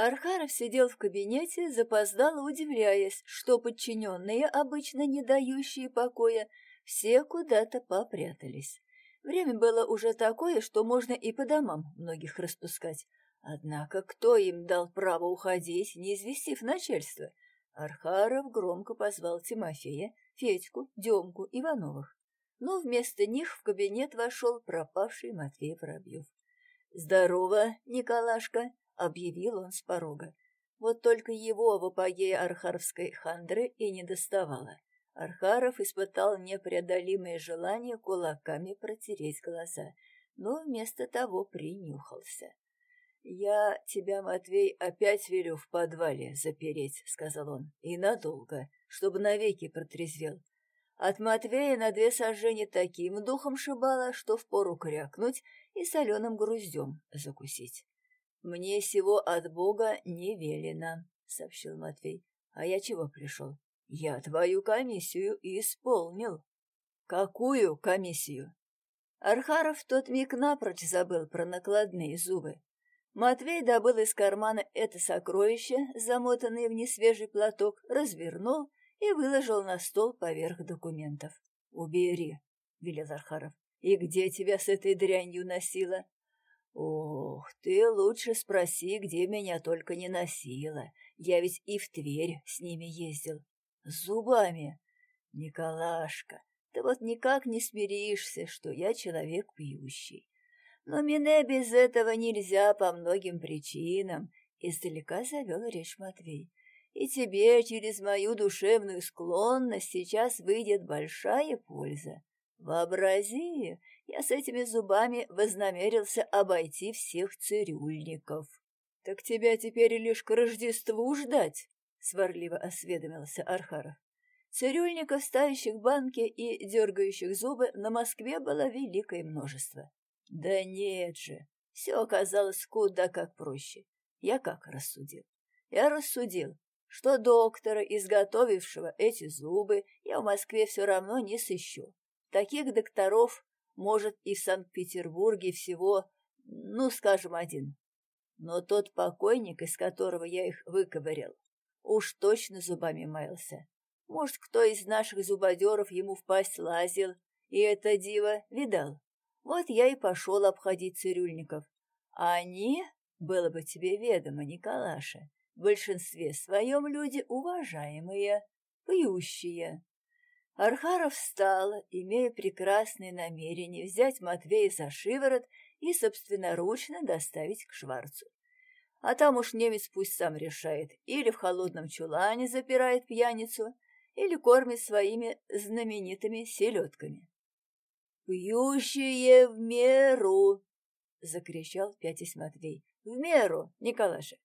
Архаров сидел в кабинете, запоздало удивляясь, что подчиненные, обычно не дающие покоя, все куда-то попрятались. Время было уже такое, что можно и по домам многих распускать. Однако кто им дал право уходить, не известив начальство? Архаров громко позвал Тимофея, Федьку, Демку, Ивановых. Но вместо них в кабинет вошел пропавший Матвей Воробьев. «Здорово, Николашка!» — объявил он с порога. Вот только его в апогее архаровской хандры и не доставало. Архаров испытал непреодолимое желание кулаками протереть глаза, но вместо того принюхался. «Я тебя, Матвей, опять велю в подвале запереть», — сказал он, — «и надолго, чтобы навеки протрезвел. От Матвея на две сожжения таким духом шибало, что впору крякнуть и соленым груздем закусить. «Мне сего от Бога не велено», — сообщил Матвей. «А я чего пришел? Я твою комиссию исполнил». «Какую комиссию?» Архаров в тот миг напрочь забыл про накладные зубы. Матвей добыл из кармана это сокровище, замотанное в несвежий платок, развернул и выложил на стол поверх документов. «Убери», — велел Архаров. «И где тебя с этой дрянью носила?» «Ох, ты лучше спроси, где меня только не носила. Я ведь и в Тверь с ними ездил. С зубами. Николашка, ты вот никак не смиришься, что я человек пьющий. Но мне без этого нельзя по многим причинам», — издалека завел речь Матвей. И тебе через мою душевную склонность сейчас выйдет большая польза. Вообрази, я с этими зубами вознамерился обойти всех цирюльников. — Так тебя теперь лишь к Рождеству ждать, — сварливо осведомился Архаров. Цирюльников, ставящих банки и дергающих зубы, на Москве было великое множество. Да нет же, все оказалось куда как проще. Я как рассудил? Я рассудил, что доктора, изготовившего эти зубы, я в Москве все равно не сыщу. Таких докторов, может, и в Санкт-Петербурге всего, ну, скажем, один. Но тот покойник, из которого я их выковырял, уж точно зубами маялся. Может, кто из наших зубодеров ему в пасть лазил, и это диво видал. Вот я и пошел обходить цирюльников. А они, было бы тебе ведомо, Николаша, в большинстве своем люди уважаемые, пьющие. Архаров встал, имея прекрасное намерение взять Матвея за шиворот и собственноручно доставить к Шварцу. А там уж немец пусть сам решает, или в холодном чулане запирает пьяницу, или кормит своими знаменитыми селедками. «Пьющие в меру!» — закричал пятясь Матвей. «В меру, Николаша!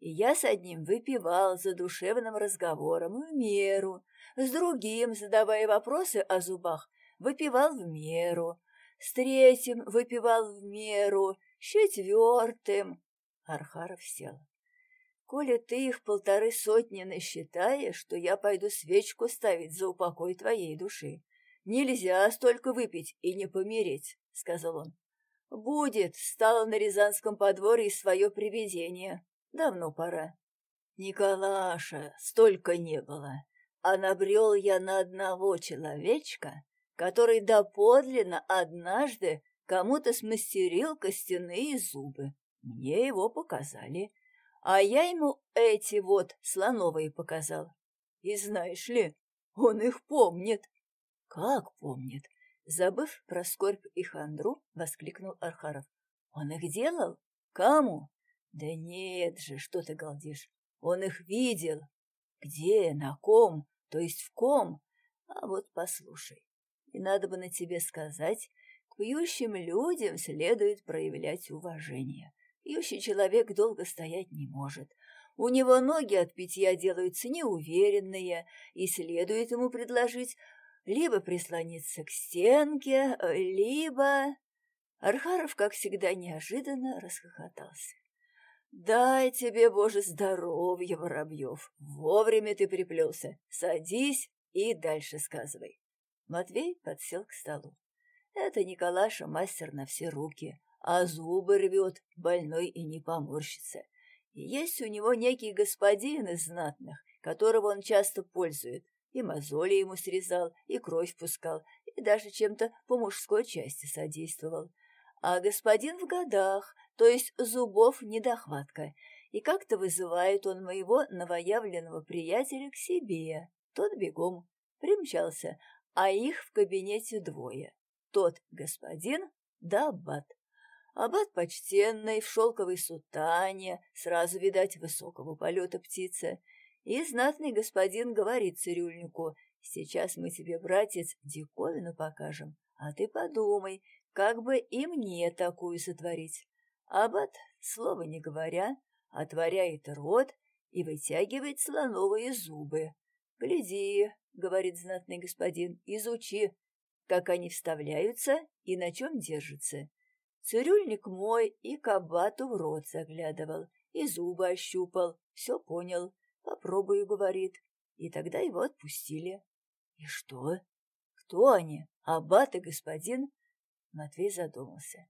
И я с одним выпивал за душевным разговором в меру, с другим, задавая вопросы о зубах, выпивал в меру, с третьим выпивал в меру, с четвертым. Архаров сел. Коли ты их полторы сотни насчитаешь, что я пойду свечку ставить за упокой твоей души. Нельзя столько выпить и не помереть, — сказал он. Будет, стало на Рязанском подворье свое привидение. Давно пора. Николаша, столько не было. А набрел я на одного человечка, который доподлинно однажды кому-то смастерил костяные зубы. Мне его показали, а я ему эти вот слоновые показал. И знаешь ли, он их помнит. Как помнит? Забыв про скорбь и хандру, воскликнул Архаров. Он их делал? Кому? Да нет же, что ты галдишь. Он их видел. Где, на ком, то есть в ком? А вот послушай, и надо бы на тебе сказать, к пьющим людям следует проявлять уважение. Пьющий человек долго стоять не может. У него ноги от питья делаются неуверенные, и следует ему предложить либо прислониться к стенке, либо... Архаров, как всегда, неожиданно расхохотался. «Дай тебе, Боже, здоровья, Воробьев! Вовремя ты приплелся. Садись и дальше сказывай». Матвей подсел к столу. Это Николаша мастер на все руки, а зубы рвет, больной и не поморщится. есть у него некий господин из знатных, которого он часто пользует, и мозоли ему срезал, и кровь пускал, и даже чем-то по мужской части содействовал. А господин в годах, то есть зубов недохватка, и как-то вызывает он моего новоявленного приятеля к себе. Тот бегом примчался, а их в кабинете двое. Тот господин да аббат. Аббат почтенный, в шелковой сутане, сразу, видать, высокого полета птица. И знатный господин говорит цирюльнику, «Сейчас мы тебе, братец, диковину покажем, а ты подумай, как бы и мне такую сотворить». Аббат, слова не говоря, отворяет рот и вытягивает слоновые зубы. «Гляди», — говорит знатный господин, — «изучи, как они вставляются и на чем держатся». Цирюльник мой и кабату в рот заглядывал, и зубы ощупал, все понял. Попробую, говорит. И тогда его отпустили. И что? Кто они? Аббат и господин? Матвей задумался.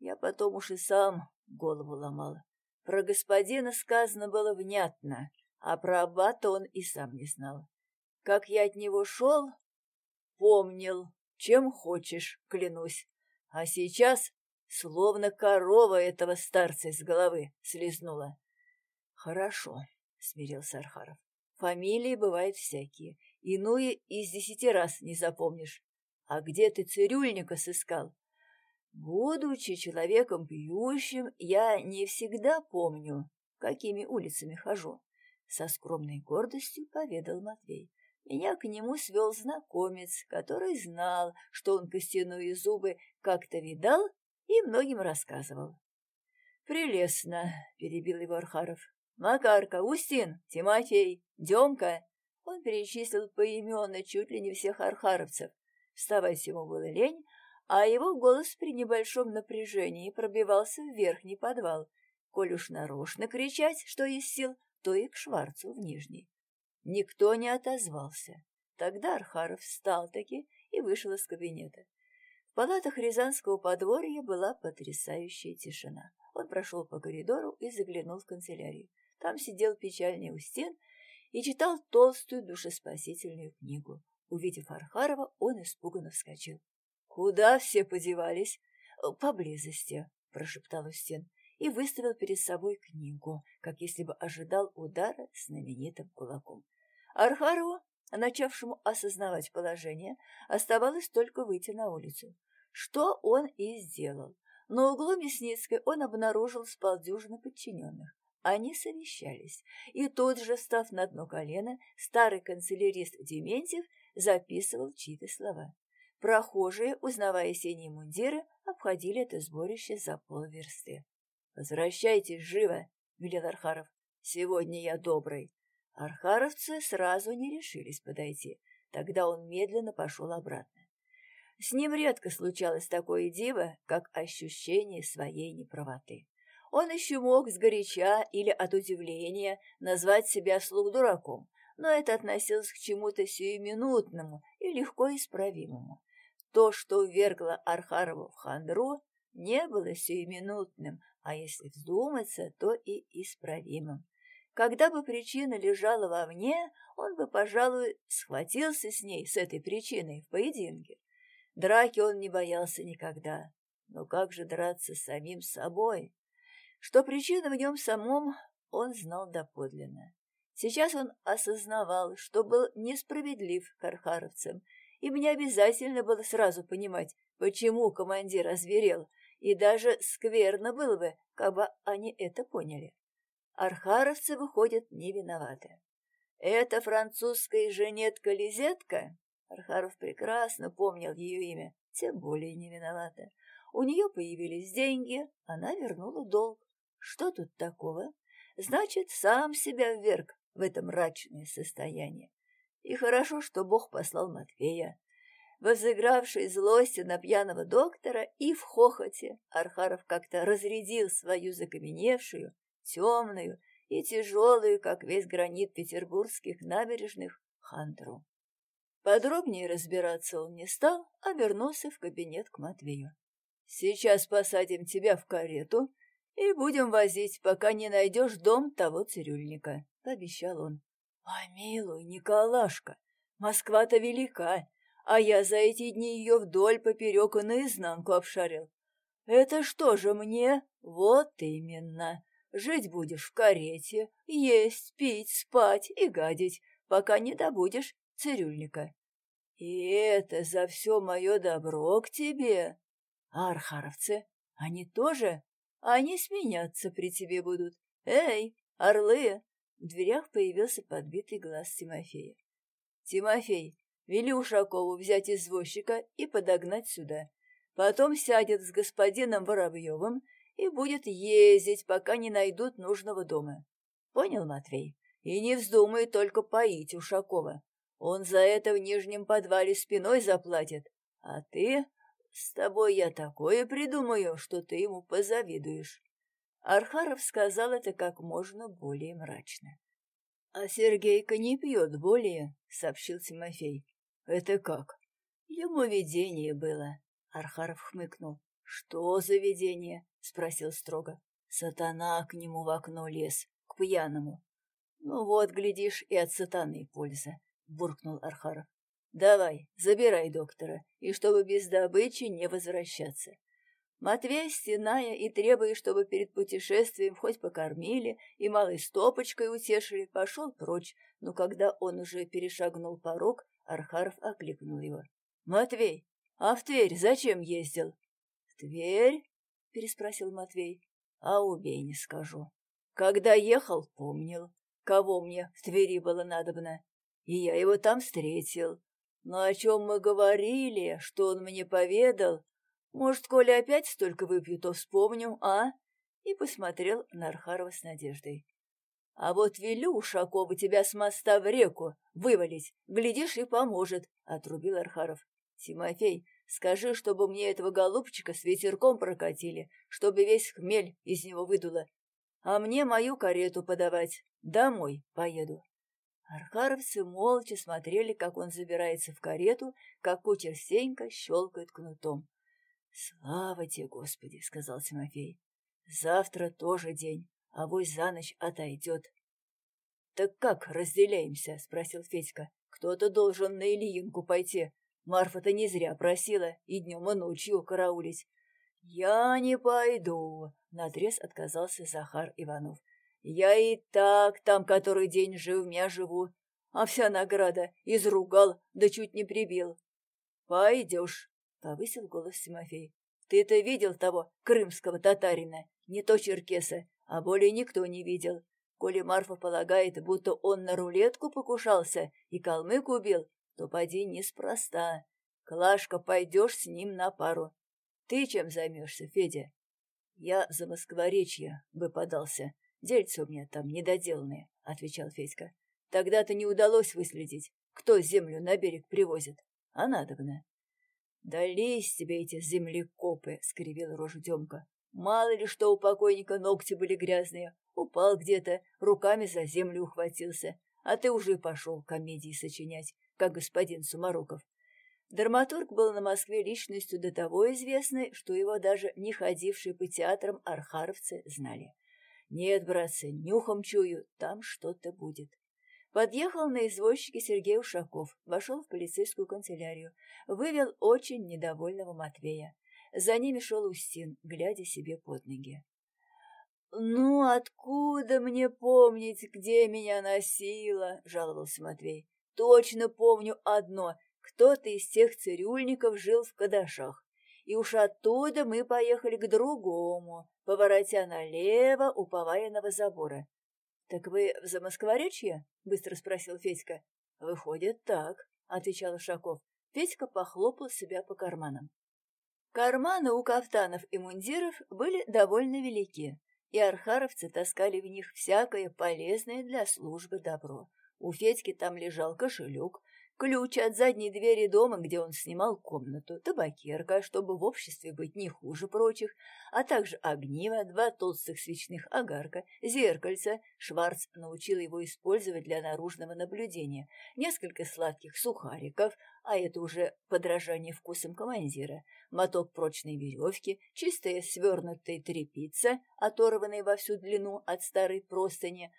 Я потом уж и сам голову ломал. Про господина сказано было внятно, а про аббата он и сам не знал. Как я от него шел, помнил, чем хочешь, клянусь. А сейчас словно корова этого старца из головы слезнула. Хорошо, смирился Архаров. Фамилии бывают всякие, иные из десяти раз не запомнишь. А где ты цирюльника сыскал? Будучи человеком пьющим, я не всегда помню, какими улицами хожу. Со скромной гордостью поведал Матвей. Меня к нему свел знакомец, который знал, что он костяные зубы как-то видал и многим рассказывал. «Прелестно!» — перебил его Архаров. «Макарка, Устин, Тимофей, Демка!» Он перечислил поименно чуть ли не всех архаровцев. Вставать ему было лень, а его голос при небольшом напряжении пробивался в верхний подвал. Коль уж нарочно кричать, что есть сил, то и к Шварцу в нижний. Никто не отозвался. Тогда Архаров встал-таки и вышел из кабинета. В палатах Рязанского подворья была потрясающая тишина. Он прошел по коридору и заглянул в канцелярию. Там сидел печальный Устин и читал толстую душеспасительную книгу. Увидев Архарова, он испуганно вскочил. «Куда все подевались?» «Поблизости», — прошептал Устин и выставил перед собой книгу, как если бы ожидал удара знаменитым кулаком. Архарову, начавшему осознавать положение, оставалось только выйти на улицу. Что он и сделал. На углу Мясницкой он обнаружил с полдюжины подчиненных. Они совещались, и тут же, став на дно колено, старый канцелярист Дементьев записывал чьи-то слова. Прохожие, узнавая синие мундиры, обходили это сборище за полверсты. «Возвращайтесь живо!» — велел Архаров. «Сегодня я добрый». Архаровцы сразу не решились подойти. Тогда он медленно пошел обратно. С ним редко случалось такое диво, как ощущение своей неправоты. Он еще мог сгоряча или от удивления назвать себя слух дураком, но это относилось к чему-то сиюминутному и легко исправимому. То, что ввергло Архарова в хандру, не было сиюминутным, а если вздуматься, то и исправимым. Когда бы причина лежала вовне, он бы, пожалуй, схватился с ней, с этой причиной, в поединке. Драки он не боялся никогда. Но как же драться с самим собой? Что причина в нем самом, он знал доподлинно. Сейчас он осознавал, что был несправедлив к архаровцам им не обязательно было сразу понимать, почему командир озверел, и даже скверно было бы, как бы они это поняли. Архаровцы, выходят, не виноваты. Это французская женетка-лизетка, Архаров прекрасно помнил ее имя, тем более не виновата. У нее появились деньги, она вернула долг. Что тут такого? Значит, сам себя вверг в это мрачное состояние. И хорошо, что Бог послал Матвея. Возыгравший злостью на пьяного доктора и в хохоте, Архаров как-то разрядил свою закаменевшую, темную и тяжелую, как весь гранит петербургских набережных, хандру. Подробнее разбираться он не стал, а вернулся в кабинет к Матвею. «Сейчас посадим тебя в карету и будем возить, пока не найдешь дом того цирюльника», — пообещал он. «Помилуй, Николашка, Москва-то велика, а я за эти дни ее вдоль, поперек и наизнанку обшарил. Это что же мне? Вот именно. Жить будешь в карете, есть, пить, спать и гадить, пока не добудешь цирюльника. И это за все мое добро к тебе. А архаровцы, они тоже? Они сменяться при тебе будут. Эй, орлы! В дверях появился подбитый глаз Тимофея. Тимофей, вели Ушакову взять извозчика и подогнать сюда. Потом сядет с господином Воробьевым и будет ездить, пока не найдут нужного дома. Понял, Матвей? И не вздумай только поить Ушакова. Он за это в нижнем подвале спиной заплатит. А ты... С тобой я такое придумаю, что ты ему позавидуешь. Архаров сказал это как можно более мрачно. — А Сергейка не пьет более, — сообщил Тимофей. — Это как? Ему видение было. Архаров хмыкнул. — Что за видение? — спросил строго. Сатана к нему в окно лез, к пьяному. — Ну вот, глядишь, и от сатаны польза, — буркнул Архаров. — Давай, забирай доктора, и чтобы без добычи не возвращаться. Матвей, стеная и требуя, чтобы перед путешествием хоть покормили и малой стопочкой утешили, пошел прочь, но когда он уже перешагнул порог, Архаров окликнул его. — Матвей, а в Тверь зачем ездил? — В Тверь? — переспросил Матвей. — А убей, не скажу. Когда ехал, помнил, кого мне в Твери было надобно, и я его там встретил. Но о чем мы говорили, что он мне поведал, может, коли опять столько выпью, то вспомню, а? И посмотрел на Архарова с надеждой. А вот велю Ушакову тебя с моста в реку вывалить, глядишь, и поможет, — отрубил Архаров. Тимофей, Скажи, чтобы мне этого голубчика с ветерком прокатили, чтобы весь хмель из него выдуло. А мне мою карету подавать. Домой поеду. Архаровцы молча смотрели, как он забирается в карету, как кучер Сенька щелкает кнутом. — Слава тебе, Господи! — сказал Тимофей. — Завтра тоже день, а вось за ночь отойдет. — Так как разделяемся? — спросил Федька. — Кто-то должен на Ильинку пойти, Марфа-то не зря просила и днем, и ночью караулить. — Я не пойду, — наотрез отказался Захар Иванов. — Я и так там который день живмя живу, а вся награда изругал, да чуть не прибил. — Пойдешь, — повысил голос Тимофей. — Ты-то видел того крымского татарина, не то черкеса, а более никто не видел. Коли Марфа полагает, будто он на рулетку покушался и калмык убил, то поди неспроста. Клашка, пойдешь с ним на пару. Ты чем займешься, Федя? Я за Москворечье бы подался. Дельцы у меня там недоделанные, — отвечал Федька. Тогда-то не удалось выследить, кто землю на берег привозит. А надобно. — Дались тебе эти землекопы, — скривил рожу Демка. Мало ли что у покойника ногти были грязные. Упал где-то, руками за землю ухватился. А ты уже пошел комедии сочинять как господин Сумароков. Драматург был на Москве личностью до того известной, что его даже не ходившие по театрам архаровцы знали. Нет, братцы, нюхом чую, там что-то будет. Подъехал на извозчике Сергей Ушаков, вошел в полицейскую канцелярию, вывел очень недовольного Матвея. За ними шел Устин, глядя себе под ноги. «Ну, откуда мне помнить, где меня носило?» — жаловался Матвей. Точно помню одно. Кто-то из тех цирюльников жил в Кадашах. И уж оттуда мы поехали к другому, поворотя налево у поваянного забора. — Так вы в Замоскворечье? — быстро спросил Федька. — Выходит, так, — отвечал Ушаков. Федька похлопал себя по карманам. Карманы у кафтанов и мундиров были довольно велики, и архаровцы таскали в них всякое полезное для службы добро. У Федьки там лежал кошелек, ключ от задней двери дома, где он снимал комнату, табакерка, чтобы в обществе быть не хуже прочих, а также огниво, два толстых свечных огарка, зеркальце. Шварц научил его использовать для наружного наблюдения, несколько сладких сухариков, а это уже подражание вкусам командира, моток прочной веревки, чистая свернутая тряпица, оторванная во всю длину от старой простыни.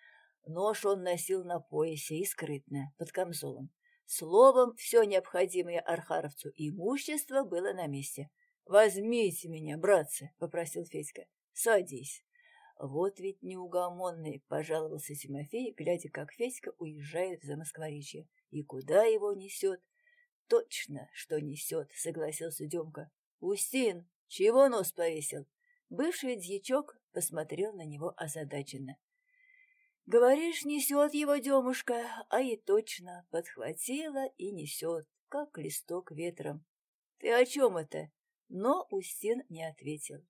Нож он носил на поясе и скрытно, под камзолом. Словом, все необходимое архаровцу имущество было на месте. «Возьмите меня, братцы», — попросил Федька. «Садись». «Вот ведь неугомонный», — пожаловался Тимофей, глядя, как Федька уезжает в Замоскворечье. «И куда его несет?» «Точно, что несет», — согласился Демка. «Устин, чего нос повесил?» Бывший дьячок посмотрел на него озадаченно. Говоришь, несет его Демушка, а и точно подхватила и несет, как листок ветром. Ты о чем это? Но Устин не ответил.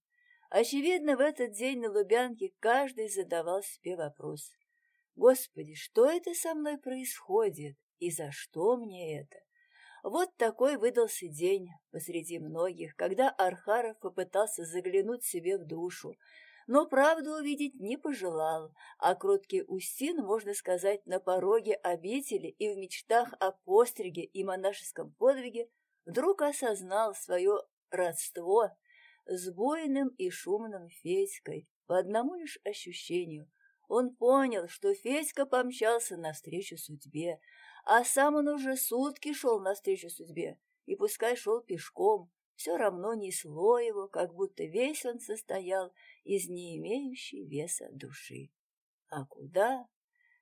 Очевидно, в этот день на Лубянке каждый задавал себе вопрос. Господи, что это со мной происходит и за что мне это? Вот такой выдался день посреди многих, когда Архаров попытался заглянуть себе в душу, но правду увидеть не пожелал, а кроткий Устин, можно сказать, на пороге обители и в мечтах о постриге и монашеском подвиге вдруг осознал свое родство с буйным и шумным Федькой по одному лишь ощущению. Он понял, что Федька помчался навстречу судьбе, а сам он уже сутки шел навстречу судьбе, и пускай шел пешком, все равно несло его, как будто весь он состоял из не имеющей веса души. А куда?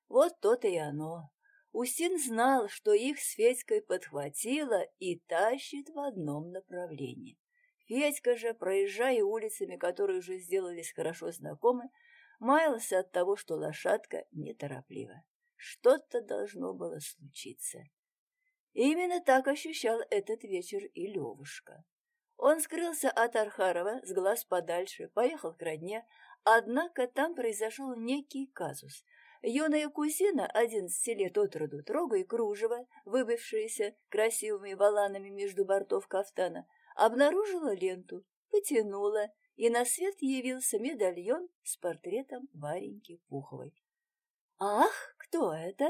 Вот то-то и оно. Устин знал, что их с Федькой подхватило и тащит в одном направлении. Федька же, проезжая улицами, которые уже сделались хорошо знакомы, маялся от того, что лошадка нетороплива. Что-то должно было случиться. Именно так ощущал этот вечер и Левушка. Он скрылся от Архарова с глаз подальше, поехал к родне, однако там произошел некий казус. Юная кузина, одиннадцати лет от роду, трогая кружево, выбившееся красивыми воланами между бортов кафтана, обнаружила ленту, потянула, и на свет явился медальон с портретом Вареньки Пуховой. «Ах, кто это?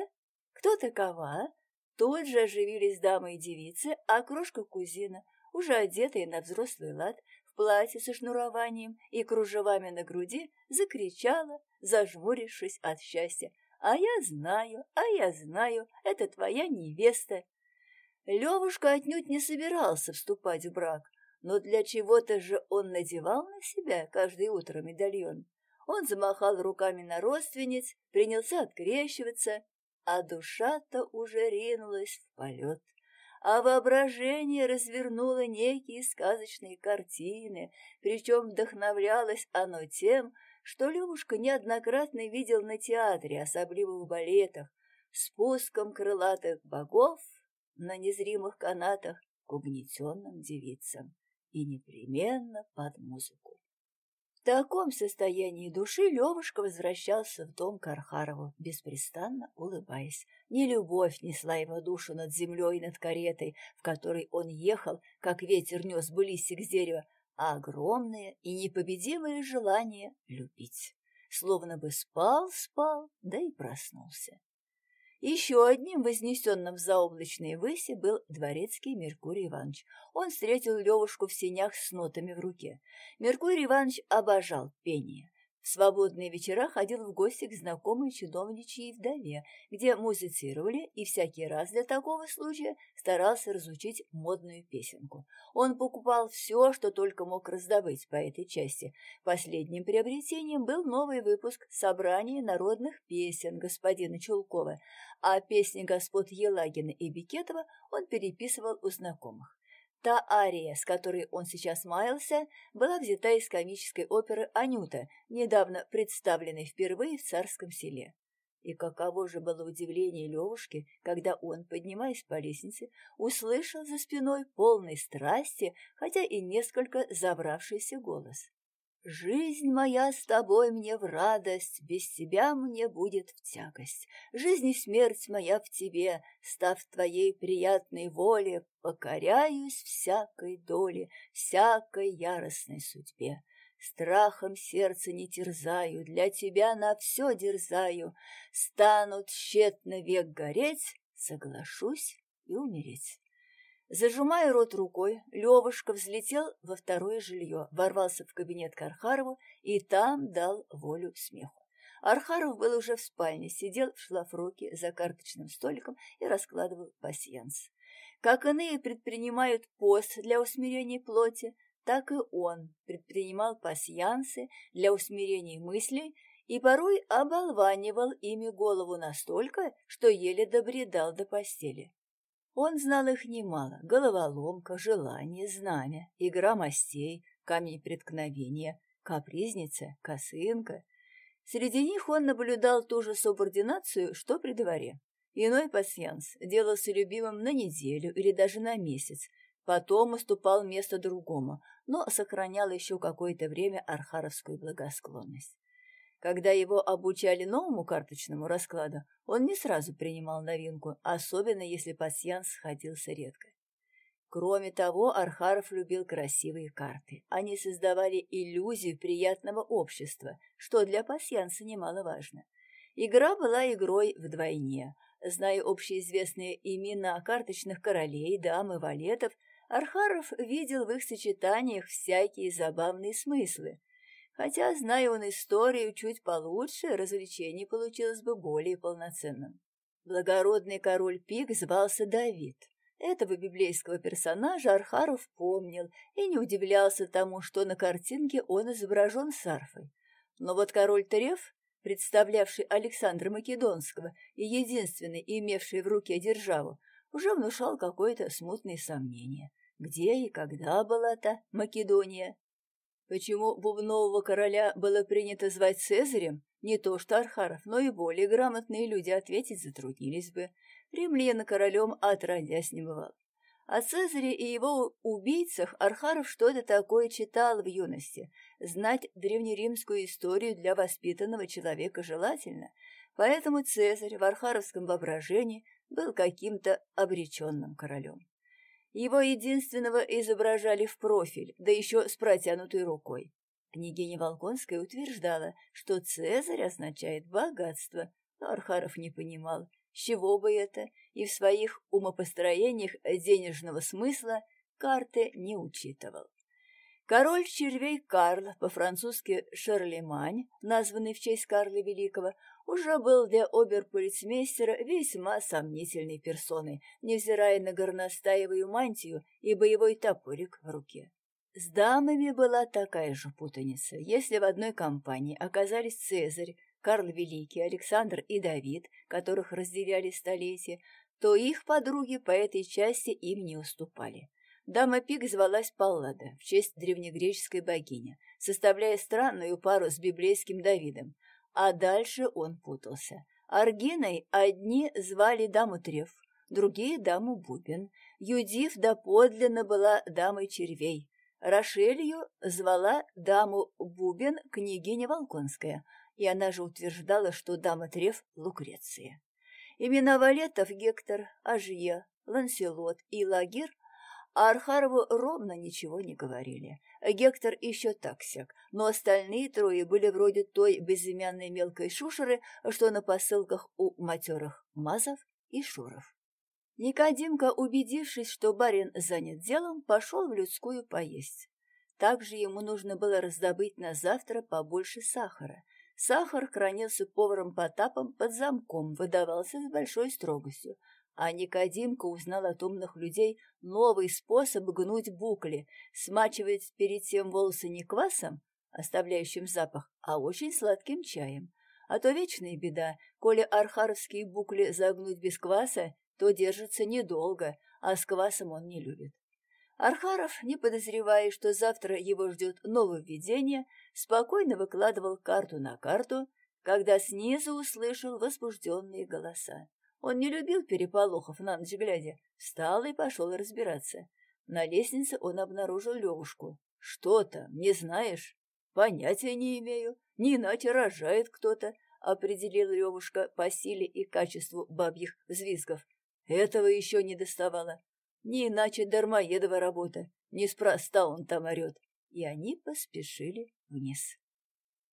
Кто такова?» Тут же оживились дамы и девицы, а крошка-кузина — уже одетая на взрослый лад, в платье со шнурованием и кружевами на груди, закричала, зажмурившись от счастья. «А я знаю, а я знаю, это твоя невеста!» Левушка отнюдь не собирался вступать в брак, но для чего-то же он надевал на себя каждое утро медальон. Он замахал руками на родственниц, принялся открещиваться, а душа-то уже ринулась в полет а воображение развернуло некие сказочные картины, причем вдохновлялось оно тем, что Левушка неоднократно видел на театре, особливо в балетах, спуском крылатых богов на незримых канатах к угнетенным девицам и непременно под музыку. В таком состоянии души Левушка возвращался в дом Кархарову, беспрестанно улыбаясь. Не любовь несла его душу над землей и над каретой, в которой он ехал, как ветер нес бы листик дерева, а огромное и непобедимое желание любить. Словно бы спал-спал, да и проснулся. Еще одним вознесенным в заоблачные выси был дворецкий Меркурий Иванович. Он встретил Левушку в сенях с нотами в руке. Меркурий Иванович обожал пение. Свободные вечера ходил в гости к знакомой чиновничьей вдове, где музицировали, и всякий раз для такого случая старался разучить модную песенку. Он покупал все, что только мог раздобыть по этой части. Последним приобретением был новый выпуск «Собрание народных песен» господина Чулкова, а песни господ Елагина и Бикетова он переписывал у знакомых. Та ария, с которой он сейчас маялся, была взята из комической оперы «Анюта», недавно представленной впервые в царском селе. И каково же было удивление Левушки, когда он, поднимаясь по лестнице, услышал за спиной полной страсти, хотя и несколько забравшийся голос. Жизнь моя с тобой мне в радость, без тебя мне будет в тягость. Жизнь и смерть моя в тебе, став твоей приятной воле, покоряюсь всякой доле, всякой яростной судьбе. Страхом сердце не терзаю, для тебя на все дерзаю. Станут тщетно век гореть, соглашусь и умереть. Зажимая рот рукой, Левушка взлетел во второе жилье, ворвался в кабинет к Архарову и там дал волю смеху. Архаров был уже в спальне, сидел в шлафроке за карточным столиком и раскладывал пасьянс. Как иные предпринимают пост для усмирения плоти, так и он предпринимал пасьянсы для усмирения мыслей и порой оболванивал ими голову настолько, что еле добредал до постели. Он знал их немало — головоломка, желание, знамя, игра мастей, камень преткновения, капризница, косынка. Среди них он наблюдал ту же субординацию, что при дворе. Иной пасьянс делался любимым на неделю или даже на месяц, потом уступал место другому, но сохранял еще какое-то время архаровскую благосклонность. Когда его обучали новому карточному раскладу, он не сразу принимал новинку, особенно если пасьянс сходился редко. Кроме того, Архаров любил красивые карты. Они создавали иллюзию приятного общества, что для пасьянса немаловажно. Игра была игрой вдвойне. Зная общеизвестные имена карточных королей, дам и валетов, Архаров видел в их сочетаниях всякие забавные смыслы, Хотя, зная он историю чуть получше, развлечение получилось бы более полноценным. Благородный король Пик звался Давид. Этого библейского персонажа Архаров помнил и не удивлялся тому, что на картинке он изображен с арфой. Но вот король Треф, представлявший Александра Македонского и единственный, имевший в руке державу, уже внушал какое-то смутное сомнение. Где и когда была та Македония? Почему бубнового короля было принято звать Цезарем, не то что Архаров, но и более грамотные люди ответить затруднились бы. Римляна королем отродясь не бывал. О Цезаре и его убийцах Архаров что-то такое читал в юности. Знать древнеримскую историю для воспитанного человека желательно, поэтому Цезарь в архаровском воображении был каким-то обреченным королем. Его единственного изображали в профиль, да еще с протянутой рукой. Княгиня Волконская утверждала, что Цезарь означает богатство, но Архаров не понимал, с чего бы это, и в своих умопостроениях денежного смысла карты не учитывал. Король червей Карл, по-французски Шарлемань, названный в честь Карла Великого, уже был для оберполицмейстера весьма сомнительной персоной, невзирая на горностаевую мантию и боевой топорик в руке. С дамами была такая же путаница. Если в одной компании оказались Цезарь, Карл Великий, Александр и Давид, которых разделяли столетия, то их подруги по этой части им не уступали. Дама Пик звалась Паллада в честь древнегреческой богини, составляя странную пару с библейским Давидом, а дальше он путался. Аргиной одни звали даму Треф, другие — даму Бубен. Юдив доподлинно была дамой червей. Рошелью звала даму Бубен княгиня Волконская, и она же утверждала, что дама Треф — Лукреция. Имена валетов Гектор, Ажье, Ланселот и Лагир а Архарову ровно ничего не говорили. Гектор еще так-сяк, но остальные трое были вроде той безымянной мелкой шушеры, что на посылках у матерых Мазов и Шуров. Никодимка, убедившись, что барин занят делом, пошел в людскую поесть. Также ему нужно было раздобыть на завтра побольше сахара. Сахар хранился поваром Потапом под замком, выдавался с большой строгостью, а Никодимка узнал от умных людей новый способ гнуть букли, смачивать перед тем волосы не квасом, оставляющим запах, а очень сладким чаем. А то вечная беда, коли архаровские букли загнуть без кваса, то держится недолго, а с квасом он не любит. Архаров, не подозревая, что завтра его ждет нововведение, спокойно выкладывал карту на карту, когда снизу услышал возбужденные голоса. Он не любил переполохов на ночь глядя. Встал и пошел разбираться. На лестнице он обнаружил Левушку. «Что там, не знаешь?» Понятия не имею, не иначе рожает кто-то, определил Левушка по силе и качеству бабьих взвизгов. Этого еще не доставало. Не иначе дармоедова работа. Неспроста он там орет. И они поспешили вниз.